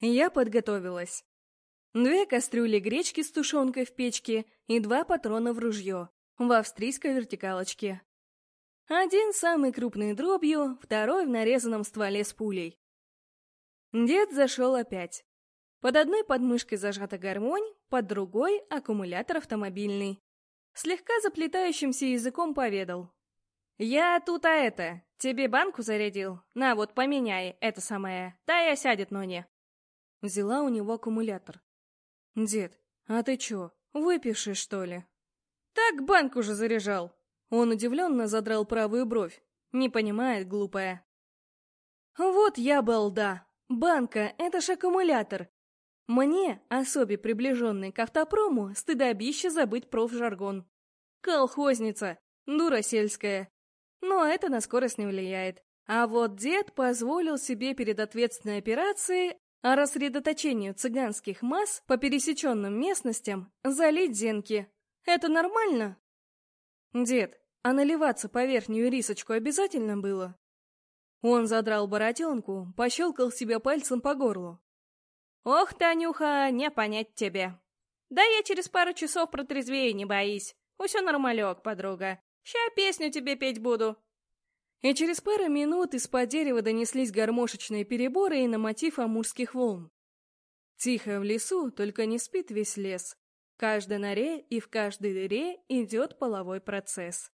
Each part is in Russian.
Я подготовилась. Две кастрюли гречки с тушенкой в печке и два патрона в ружье в австрийской вертикалочке. Один самый крупный дробью, второй в нарезанном стволе с пулей. Дед зашел опять. Под одной подмышкой зажата гармонь, под другой — аккумулятор автомобильный. Слегка заплетающимся языком поведал. «Я тут а это, тебе банку зарядил? На вот, поменяй, это самое, та и осядет, но не». Взяла у него аккумулятор. «Дед, а ты чё, выпивший, что ли?» «Так банку же заряжал!» Он удивленно задрал правую бровь. Не понимает, глупая. «Вот я балда! Банка — это ж аккумулятор! Мне, особе приближенной к автопрому, стыдобище забыть профжаргон. Колхозница, дура сельская. Но это на скорость не влияет. А вот дед позволил себе перед ответственной операцией а рассредоточению цыганских масс по пересеченным местностям залить зенки. Это нормально? Дед, а наливаться по верхнюю рисочку обязательно было? Он задрал бороденку, пощелкал себя пальцем по горлу. «Ох, Танюха, не понять тебе. Да я через пару часов протрезвею, не боись. Усё нормалек, подруга. Ща песню тебе петь буду. И через пару минут из-под дерева донеслись гармошечные переборы и на мотив амурских волн. Тихо в лесу, только не спит весь лес. В каждой норе и в каждой дыре идет половой процесс.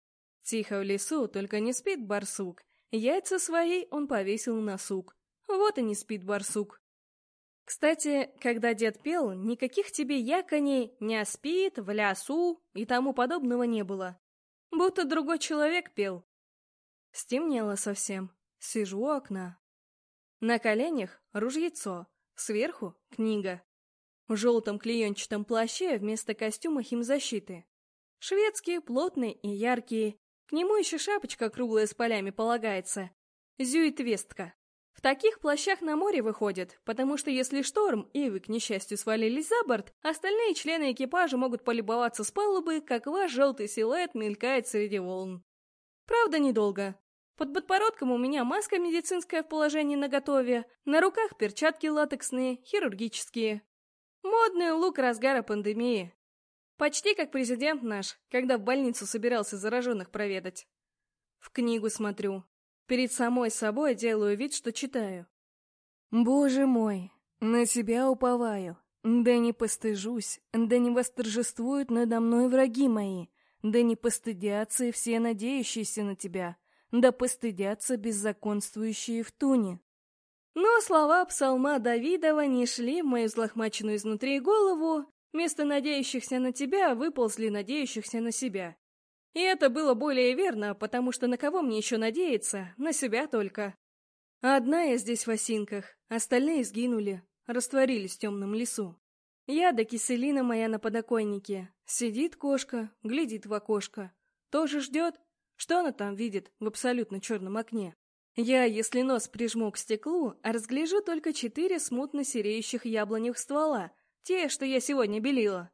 Тихо в лесу, только не спит барсук. Яйца свои он повесил на сук. Вот и не спит барсук. Кстати, когда дед пел, никаких тебе яконей «не спит», «в лясу» и тому подобного не было. Будто другой человек пел, Стемнело совсем. Сижу у окна. На коленях ружьецо, сверху книга. В желтом клеенчатом плаще вместо костюма химзащиты. Шведские, плотные и яркие. К нему еще шапочка круглая с полями полагается. Зюитвестка. В таких плащах на море выходят, потому что если шторм, и вы, к несчастью, свалились за борт, остальные члены экипажа могут полюбоваться с палубы, как ваш желтый силуэт мелькает среди волн. Правда, недолго. Под подбородком у меня маска медицинская в положении наготове, на руках перчатки латексные, хирургические. Модный лук разгара пандемии. Почти как президент наш, когда в больницу собирался зараженных проведать. В книгу смотрю. Перед самой собой делаю вид, что читаю. Боже мой, на себя уповаю. Да не постыжусь, да не восторжествуют надо мной враги мои, да не постыдятся и все надеющиеся на тебя да постыдятся беззаконствующие в туне. Но слова псалма Давидова не шли в мою злохмаченную изнутри голову, вместо надеющихся на тебя выползли надеющихся на себя. И это было более верно, потому что на кого мне еще надеяться? На себя только. Одна я здесь в осинках, остальные сгинули, растворились в темном лесу. Я да киселина моя на подоконнике. Сидит кошка, глядит в окошко. Тоже ждет, что она там видит в абсолютно черном окне? Я, если нос прижму к стеклу, разгляжу только четыре смутно сереющих яблоневых ствола, те, что я сегодня белила.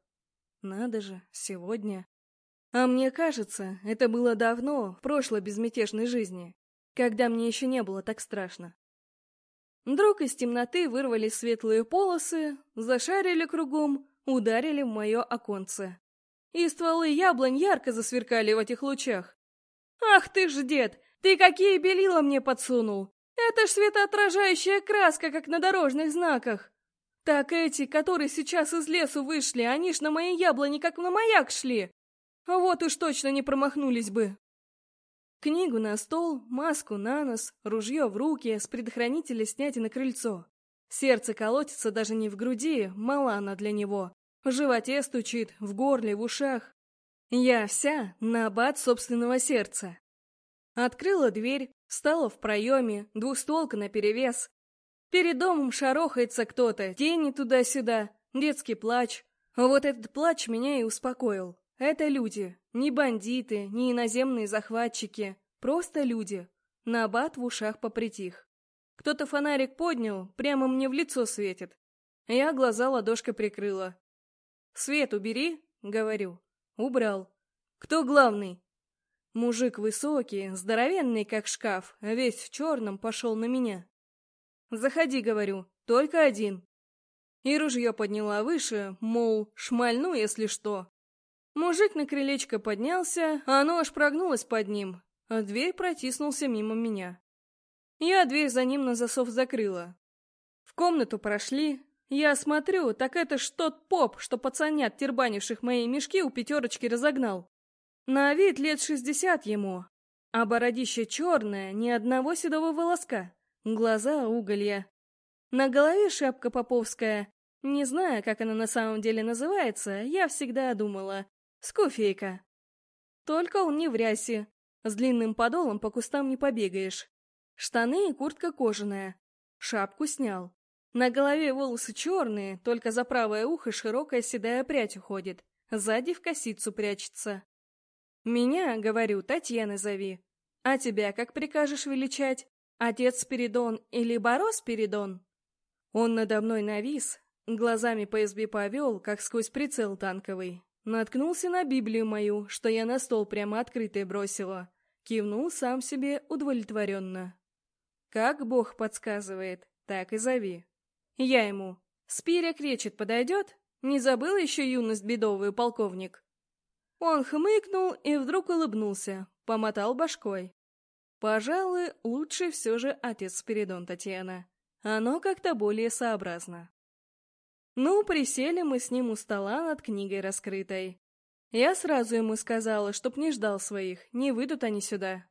Надо же, сегодня. А мне кажется, это было давно, в прошлой безмятежной жизни, когда мне еще не было так страшно. Вдруг из темноты вырвались светлые полосы, зашарили кругом, ударили в мое оконце. И стволы яблонь ярко засверкали в этих лучах. «Ах ты ж, дед, ты какие белила мне подсунул! Это ж светоотражающая краска, как на дорожных знаках! Так эти, которые сейчас из лесу вышли, они ж на мои яблони как на маяк шли! Вот уж точно не промахнулись бы!» Книгу на стол, маску на нос, ружье в руки, с предохранителя снять и на крыльцо. Сердце колотится даже не в груди, мала она для него. В животе стучит, в горле, в ушах. Я вся на абат собственного сердца. Открыла дверь, встала в проеме, двухстволка наперевес. Перед домом шарохается кто-то, тени туда-сюда, детский плач. Вот этот плач меня и успокоил. Это люди, не бандиты, не иноземные захватчики, просто люди. На абат в ушах попритих. Кто-то фонарик поднял, прямо мне в лицо светит. Я глаза ладошкой прикрыла. «Свет убери», — говорю. Убрал. Кто главный? Мужик высокий, здоровенный, как шкаф, весь в черном, пошел на меня. Заходи, говорю, только один. И ружье подняла выше, мол, шмальну, если что. Мужик на крылечко поднялся, а оно аж прогнулось под ним, а дверь протиснулся мимо меня. Я дверь за ним на засов закрыла. В комнату прошли. Я смотрю, так это ж тот поп, что пацанят, тербанивших мои мешки, у пятерочки разогнал. На вид лет шестьдесят ему, а бородище черное, ни одного седого волоска, глаза уголья. На голове шапка поповская. Не знаю, как она на самом деле называется, я всегда думала. Скуфейка. Только он не в рясе. С длинным подолом по кустам не побегаешь. Штаны и куртка кожаная. Шапку снял. На голове волосы черные, только за правое ухо широкая седая прядь уходит. Сзади в косицу прячется. Меня, говорю, Татьяны зови. А тебя как прикажешь величать? Отец Спиридон или Борос Спиридон? Он надо мной навис, глазами по избе повел, как сквозь прицел танковый. Наткнулся на Библию мою, что я на стол прямо открытой бросила. Кивнул сам себе удовлетворенно. Как Бог подсказывает, так и зови. Я ему. Спиря кречет подойдет? Не забыл еще юность бедовую, полковник? Он хмыкнул и вдруг улыбнулся, помотал башкой. Пожалуй, лучше все же отец Спиридон Татьяна. Оно как-то более сообразно. Ну, присели мы с ним у стола над книгой раскрытой. Я сразу ему сказала, чтоб не ждал своих, не выйдут они сюда.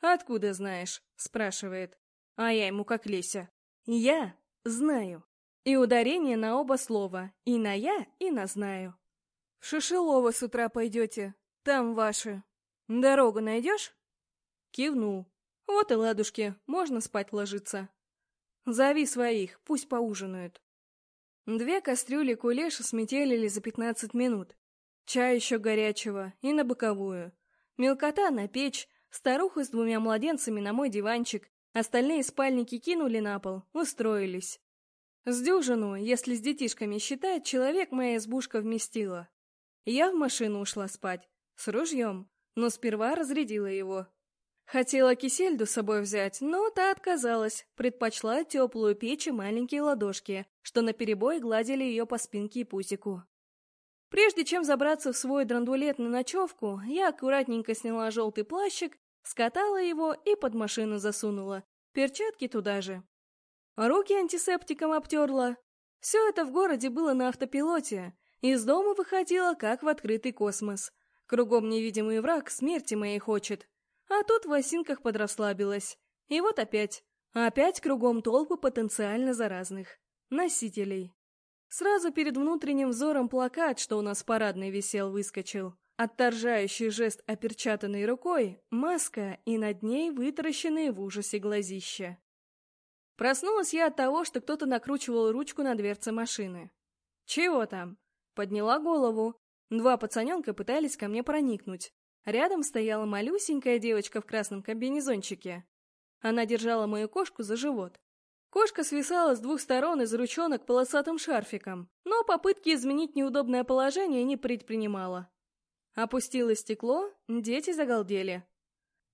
«Откуда знаешь?» — спрашивает. А я ему как Леся. «Я знаю». И ударение на оба слова, и на «я», и на «знаю». В Шишелово с утра пойдете. Там ваши. Дорогу найдешь? Кивнул. Вот и ладушки, можно спать ложиться. Зови своих, пусть поужинают. Две кастрюли кулеша сметелили за пятнадцать минут. Чай еще горячего и на боковую. Мелкота на печь, старуха с двумя младенцами на мой диванчик, остальные спальники кинули на пол, устроились. С дюжину, если с детишками считать, человек моя избушка вместила. Я в машину ушла спать, с ружьем, но сперва разрядила его. Хотела кисельду с собой взять, но та отказалась, предпочла теплую печь и маленькие ладошки, что наперебой гладили ее по спинке и пузику. Прежде чем забраться в свой драндулет на ночевку, я аккуратненько сняла желтый плащик, скатала его и под машину засунула, перчатки туда же. Руки антисептиком обтерла. Все это в городе было на автопилоте, из дома выходила, как в открытый космос. Кругом невидимый враг смерти моей хочет. А тут в осинках подрасслабилась. И вот опять. Опять кругом толпы потенциально заразных. Носителей. Сразу перед внутренним взором плакат, что у нас парадный висел, выскочил. Отторжающий жест оперчатанной рукой, маска и над ней вытаращенные в ужасе глазища. Проснулась я от того, что кто-то накручивал ручку на дверце машины. «Чего там?» Подняла голову. Два пацаненка пытались ко мне проникнуть. Рядом стояла малюсенькая девочка в красном комбинезончике. Она держала мою кошку за живот. Кошка свисала с двух сторон из ручонок полосатым шарфиком, но попытки изменить неудобное положение не предпринимала. Опустило стекло, дети загалдели.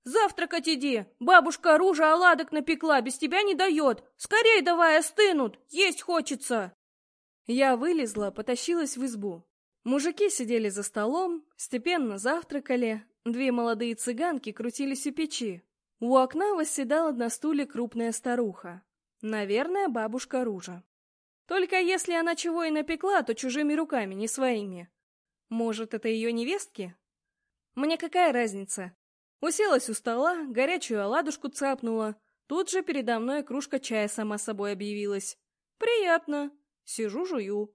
«Завтракать иди! Бабушка оружие оладок напекла, без тебя не дает! Скорей давай, остынут! Есть хочется!» Я вылезла, потащилась в избу. Мужики сидели за столом, степенно завтракали, две молодые цыганки крутились у печи. У окна восседала на стуле крупная старуха. Наверное, бабушка Ружа. Только если она чего и напекла, то чужими руками, не своими. Может, это ее невестки? Мне какая разница? Уселась у стола, горячую оладушку цапнула. Тут же передо мной кружка чая сама собой объявилась. Приятно. Сижу, жую.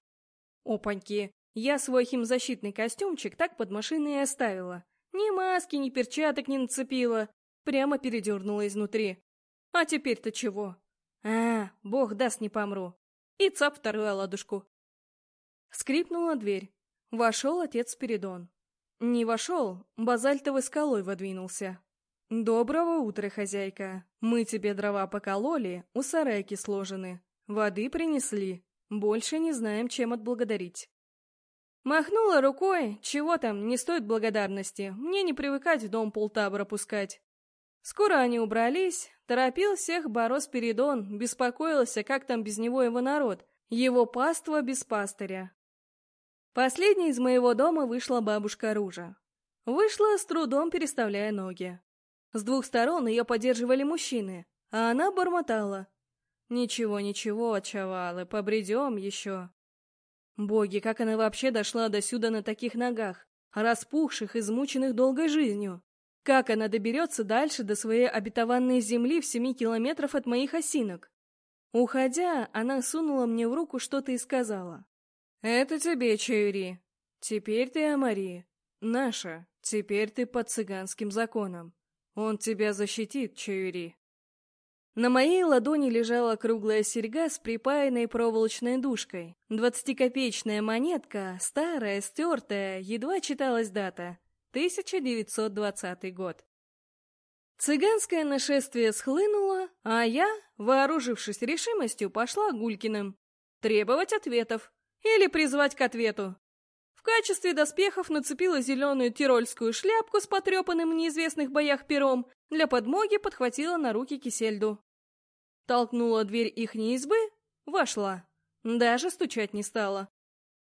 Опаньки, я свой химзащитный костюмчик так под машиной и оставила. Ни маски, ни перчаток не нацепила. Прямо передернула изнутри. А теперь-то чего? А, бог даст, не помру. И цап вторую оладушку. Скрипнула дверь. Вошел отец Спиридон. Не вошел, базальтовой скалой водвинулся. «Доброго утра, хозяйка. Мы тебе дрова покололи, у сарайки сложены. Воды принесли. Больше не знаем, чем отблагодарить. Махнула рукой, чего там, не стоит благодарности, мне не привыкать в дом полтабора пускать. Скоро они убрались, торопил всех Борос Передон, беспокоился, как там без него его народ, Его паства без пастыря. Последней из моего дома вышла бабушка Ружа. Вышла с трудом, переставляя ноги. С двух сторон ее поддерживали мужчины, а она бормотала. «Ничего, ничего, чавалы, побредем еще». Боги, как она вообще дошла до сюда на таких ногах, распухших, измученных долгой жизнью? Как она доберется дальше до своей обетованной земли в семи километров от моих осинок? Уходя, она сунула мне в руку что-то и сказала. «Это тебе, Чаюри. Теперь ты Амари. Наша. Теперь ты под цыганским законом. Он тебя защитит, Чаюри». На моей ладони лежала круглая серьга с припаянной проволочной дужкой. Двадцатикопеечная монетка, старая, стертая, едва читалась дата. 1920 год. Цыганское нашествие схлынуло, а я, вооружившись решимостью, пошла Гулькиным. Требовать ответов. Или призвать к ответу. В качестве доспехов нацепила зеленую тирольскую шляпку с потрепанным в неизвестных боях пером, для подмоги подхватила на руки кисельду. Толкнула дверь ихней избы, вошла. Даже стучать не стала.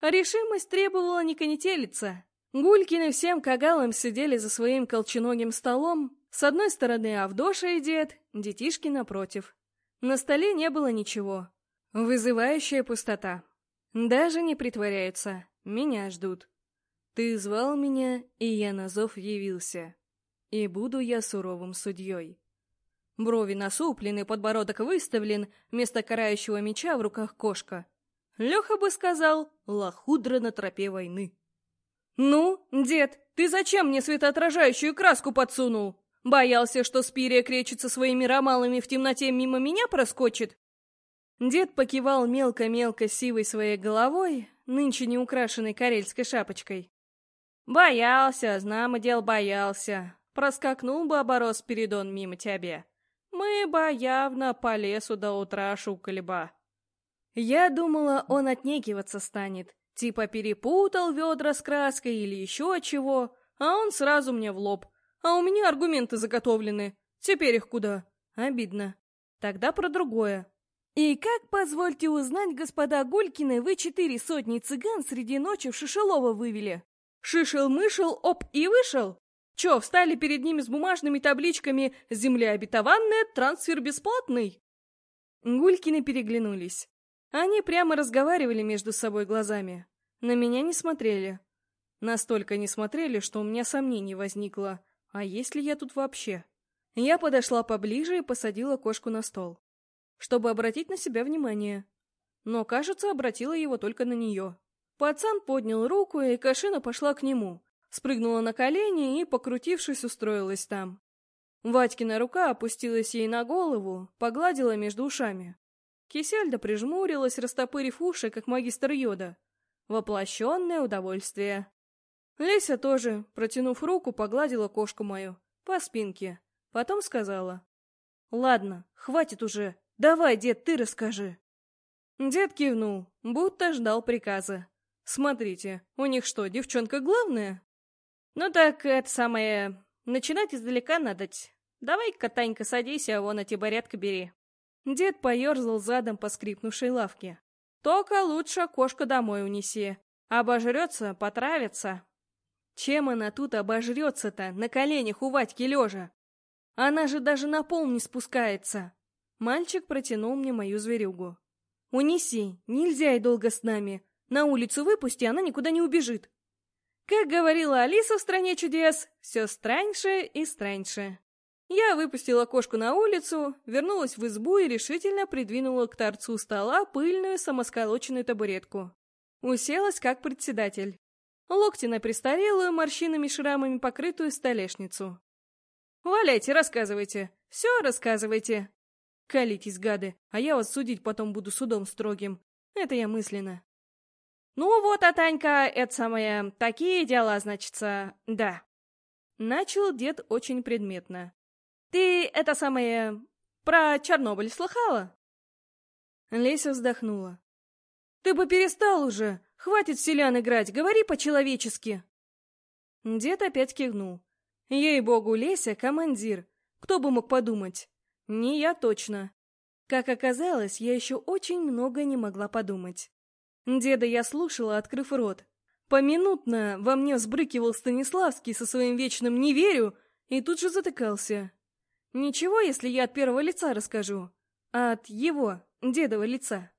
Решимость требовала не конетелиться. Гулькины всем кагалам сидели за своим колченогим столом, с одной стороны Авдоша и дед, детишки напротив. На столе не было ничего. Вызывающая пустота. Даже не притворяются, меня ждут. Ты звал меня, и я на зов явился. И буду я суровым судьей. Брови насуплены, подбородок выставлен, вместо карающего меча в руках кошка. Леха бы сказал «лохудра на тропе войны». «Ну, дед, ты зачем мне светоотражающую краску подсунул?» Боялся, что Спирия кречится своими ромалами в темноте мимо меня проскочит? Дед покивал мелко-мелко сивой своей головой, нынче не украшенной карельской шапочкой. Боялся, знамо дел боялся. Проскакнул бы оборос Спиридон мимо тебя. Мы бы явно по лесу до утра шукали бы. Я думала, он отнекиваться станет, типа перепутал ведра с краской или еще чего, а он сразу мне в лоб. А у меня аргументы заготовлены. Теперь их куда? Обидно. Тогда про другое. И как, позвольте узнать, господа Гулькины, вы четыре сотни цыган среди ночи в Шишелово вывели? Шишел-мышел, оп, и вышел? Че, встали перед ними с бумажными табличками «Земля обетованная, трансфер бесплатный»? Гулькины переглянулись. Они прямо разговаривали между собой глазами. На меня не смотрели. Настолько не смотрели, что у меня сомнений возникло. А есть ли я тут вообще? Я подошла поближе и посадила кошку на стол, чтобы обратить на себя внимание. Но, кажется, обратила его только на нее. Пацан поднял руку, и Кашина пошла к нему, спрыгнула на колени и, покрутившись, устроилась там. Ватькина рука опустилась ей на голову, погладила между ушами. Кисельда прижмурилась, растопырив уши, как магистр Йода. Воплощенное удовольствие. Леся тоже, протянув руку, погладила кошку мою по спинке. Потом сказала. «Ладно, хватит уже. Давай, дед, ты расскажи». Дед кивнул, будто ждал приказа. «Смотрите, у них что, девчонка главная?» «Ну так, это самое... Начинать издалека надо. Давай-ка, Танька, садись, а вон эти барятка бери». Дед поерзал задом по скрипнувшей лавке. «Только лучше кошка домой унеси. Обожрется, потравится, чем она тут обожрется-то, на коленях у Вадьки лежа? Она же даже на пол не спускается. Мальчик протянул мне мою зверюгу. «Унеси, нельзя и долго с нами. На улицу выпусти, она никуда не убежит». Как говорила Алиса в «Стране чудес», все страньше и страньше. Я выпустила кошку на улицу, вернулась в избу и решительно придвинула к торцу стола пыльную самосколоченную табуретку. Уселась как председатель локти на престарелую, морщинами шрамами покрытую столешницу. «Валяйте, рассказывайте, все рассказывайте!» «Колитесь, гады, а я вас судить потом буду судом строгим. Это я мысленно». «Ну вот, Атанька, это самое, такие дела, значится, да». Начал дед очень предметно. «Ты, это самое, про Чернобыль слыхала?» Леся вздохнула. «Ты бы перестал уже! Хватит селян играть, говори по-человечески!» Дед опять кивнул. Ей-богу, Леся — командир. Кто бы мог подумать? Не я точно. Как оказалось, я еще очень много не могла подумать. Деда я слушала, открыв рот. Поминутно во мне взбрыкивал Станиславский со своим вечным «не верю» и тут же затыкался. Ничего, если я от первого лица расскажу, а от его, дедова лица.